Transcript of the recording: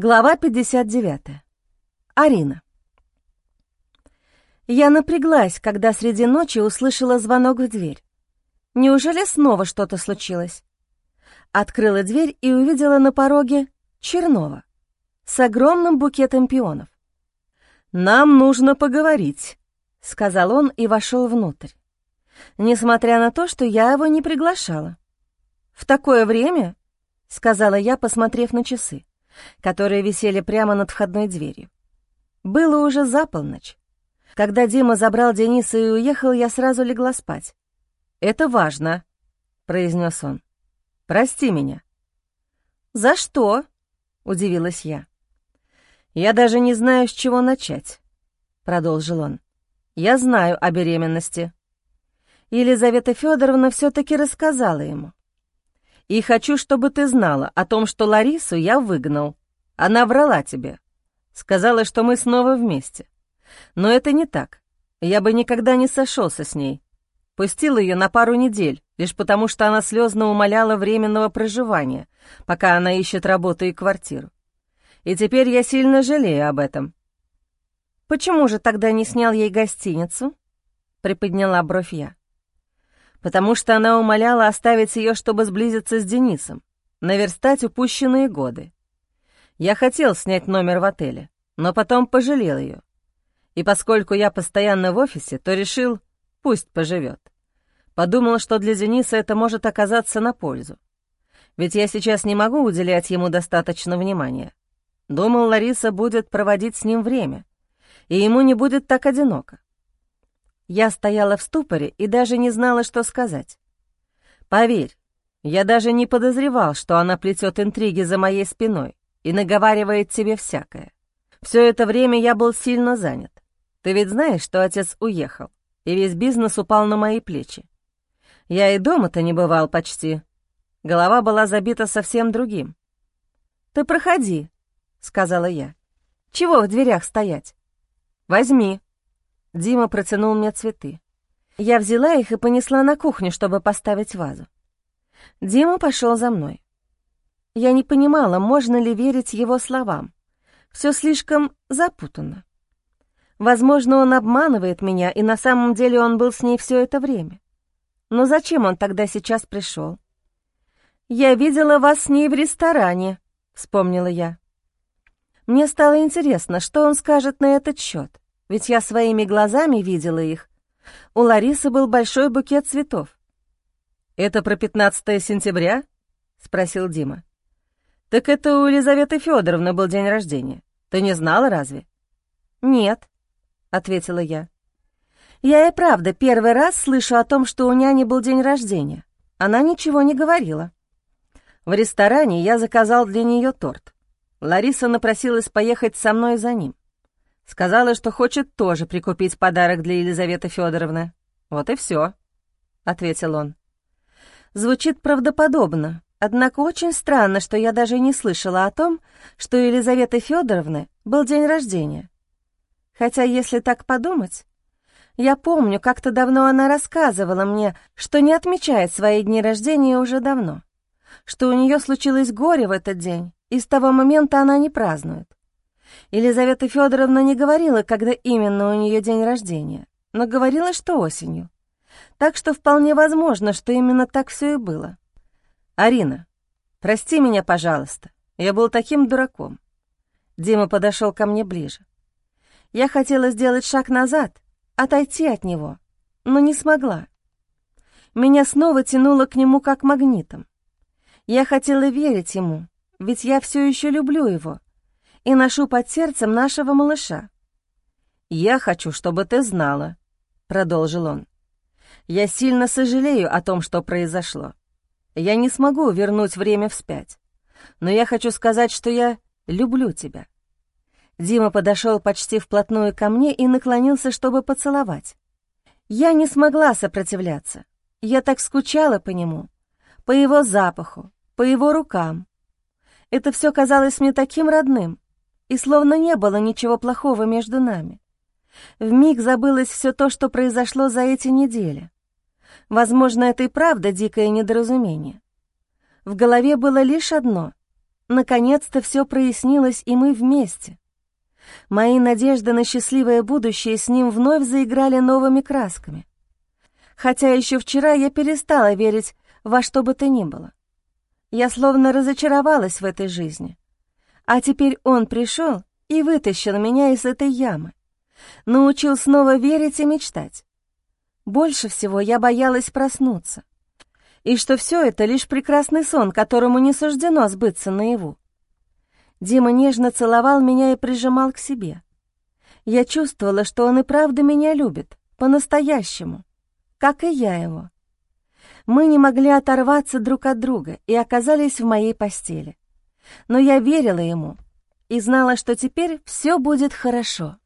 Глава 59. Арина. Я напряглась, когда среди ночи услышала звонок в дверь. Неужели снова что-то случилось? Открыла дверь и увидела на пороге Чернова с огромным букетом пионов. «Нам нужно поговорить», — сказал он и вошел внутрь. Несмотря на то, что я его не приглашала. «В такое время?» — сказала я, посмотрев на часы которые висели прямо над входной дверью. Было уже за полночь. Когда Дима забрал Дениса и уехал, я сразу легла спать. «Это важно», — произнес он. «Прости меня». «За что?» — удивилась я. «Я даже не знаю, с чего начать», — продолжил он. «Я знаю о беременности». Елизавета Федоровна все-таки рассказала ему. И хочу, чтобы ты знала о том, что Ларису я выгнал. Она врала тебе. Сказала, что мы снова вместе. Но это не так. Я бы никогда не сошелся с ней. Пустил ее на пару недель, лишь потому что она слезно умоляла временного проживания, пока она ищет работу и квартиру. И теперь я сильно жалею об этом. «Почему же тогда не снял ей гостиницу?» — приподняла бровь я потому что она умоляла оставить ее, чтобы сблизиться с Денисом, наверстать упущенные годы. Я хотел снять номер в отеле, но потом пожалел ее. И поскольку я постоянно в офисе, то решил, пусть поживет. Подумал, что для Дениса это может оказаться на пользу. Ведь я сейчас не могу уделять ему достаточно внимания. Думал, Лариса будет проводить с ним время, и ему не будет так одиноко. Я стояла в ступоре и даже не знала, что сказать. Поверь, я даже не подозревал, что она плетет интриги за моей спиной и наговаривает тебе всякое. Все это время я был сильно занят. Ты ведь знаешь, что отец уехал, и весь бизнес упал на мои плечи. Я и дома-то не бывал почти. Голова была забита совсем другим. «Ты проходи», — сказала я. «Чего в дверях стоять?» «Возьми», Дима протянул мне цветы. Я взяла их и понесла на кухню, чтобы поставить вазу. Дима пошел за мной. Я не понимала, можно ли верить его словам. Все слишком запутанно. Возможно, он обманывает меня, и на самом деле он был с ней все это время. Но зачем он тогда сейчас пришел? «Я видела вас с ней в ресторане», — вспомнила я. Мне стало интересно, что он скажет на этот счет ведь я своими глазами видела их. У Ларисы был большой букет цветов. «Это про 15 сентября?» — спросил Дима. «Так это у Елизаветы Федоровны был день рождения. Ты не знала разве?» «Нет», — ответила я. «Я и правда первый раз слышу о том, что у няни был день рождения. Она ничего не говорила». В ресторане я заказал для нее торт. Лариса напросилась поехать со мной за ним. Сказала, что хочет тоже прикупить подарок для Елизаветы Федоровны. Вот и все, ответил он. Звучит правдоподобно, однако очень странно, что я даже не слышала о том, что у Елизаветы Федоровны был день рождения. Хотя, если так подумать, я помню, как-то давно она рассказывала мне, что не отмечает свои дни рождения уже давно, что у нее случилось горе в этот день, и с того момента она не празднует. Елизавета Федоровна не говорила, когда именно у нее день рождения, но говорила, что осенью. Так что вполне возможно, что именно так все и было. «Арина, прости меня, пожалуйста. Я был таким дураком». Дима подошел ко мне ближе. Я хотела сделать шаг назад, отойти от него, но не смогла. Меня снова тянуло к нему как магнитом. Я хотела верить ему, ведь я все еще люблю его, и ношу под сердцем нашего малыша. «Я хочу, чтобы ты знала», — продолжил он. «Я сильно сожалею о том, что произошло. Я не смогу вернуть время вспять, но я хочу сказать, что я люблю тебя». Дима подошел почти вплотную ко мне и наклонился, чтобы поцеловать. Я не смогла сопротивляться. Я так скучала по нему, по его запаху, по его рукам. Это все казалось мне таким родным и словно не было ничего плохого между нами. В миг забылось все то, что произошло за эти недели. Возможно, это и правда дикое недоразумение. В голове было лишь одно. наконец-то все прояснилось, и мы вместе. Мои надежды на счастливое будущее с ним вновь заиграли новыми красками. Хотя еще вчера я перестала верить во что бы то ни было. Я словно разочаровалась в этой жизни. А теперь он пришел и вытащил меня из этой ямы. Научил снова верить и мечтать. Больше всего я боялась проснуться. И что все это лишь прекрасный сон, которому не суждено сбыться наяву. Дима нежно целовал меня и прижимал к себе. Я чувствовала, что он и правда меня любит, по-настоящему, как и я его. Мы не могли оторваться друг от друга и оказались в моей постели. Но я верила ему и знала, что теперь все будет хорошо.